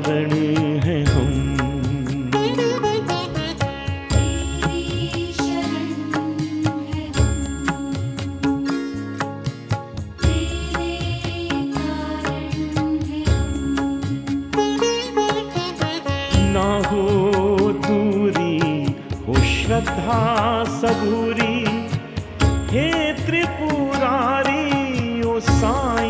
कारण हैं हम। ना हो दूरी हो श्रद्धा सबूरी हे त्रिपुरारी ओ साईं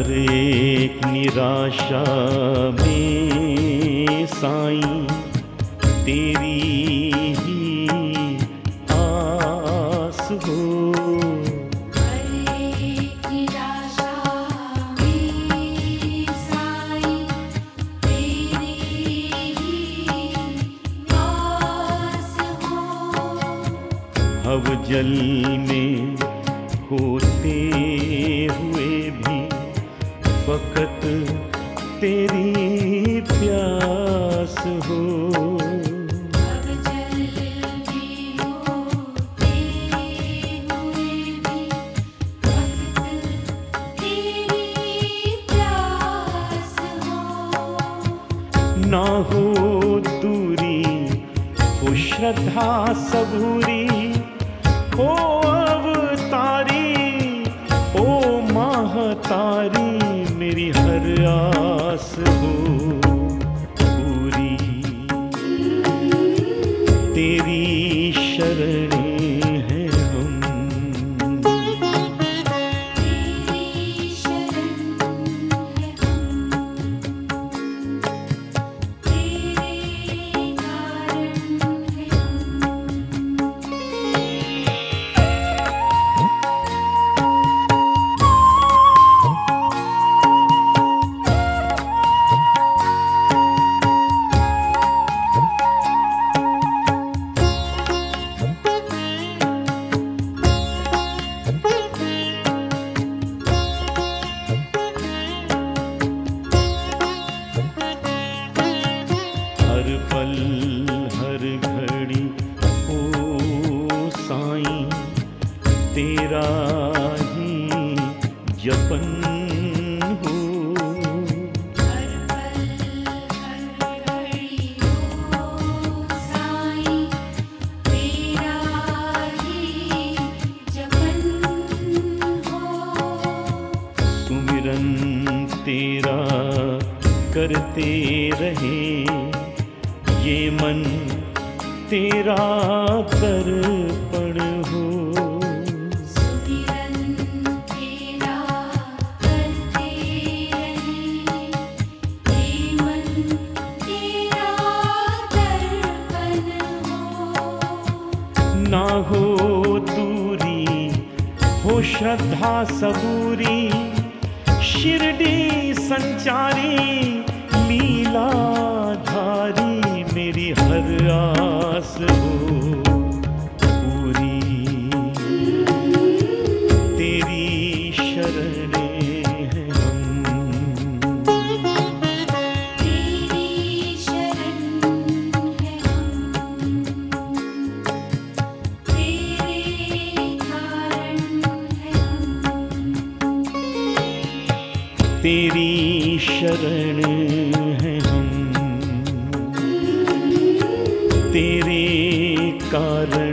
हर एक निराशा में साईं तेरी ही आस हो। हरे निराशा में साईं तेरी ही आस हो। हव जल में होते फकत तेरी प्यास हो। तेरी हो ना हो दूरी हो श्रद्धा सबूरी। ओ अवतारी, ओ महतारी मेरी हर आस हो। जपन हो। सुमिरन तेरा करते रहे ये मन तेरा दर्पण श्रद्धा सबूरी शिरडी संचारी लीलाधारी मेरी हर आस हो। तेरी शरण है हम। तेरे कारण